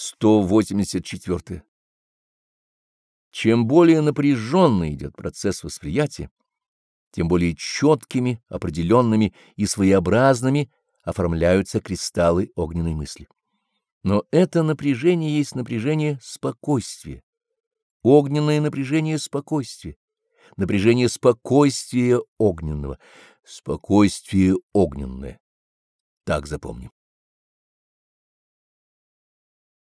184. Чем более напряженно идет процесс восприятия, тем более четкими, определенными и своеобразными оформляются кристаллы огненной мысли. Но это напряжение есть напряжение спокойствия, огненное напряжение спокойствия, напряжение спокойствия огненного, спокойствие огненное. Так запомним.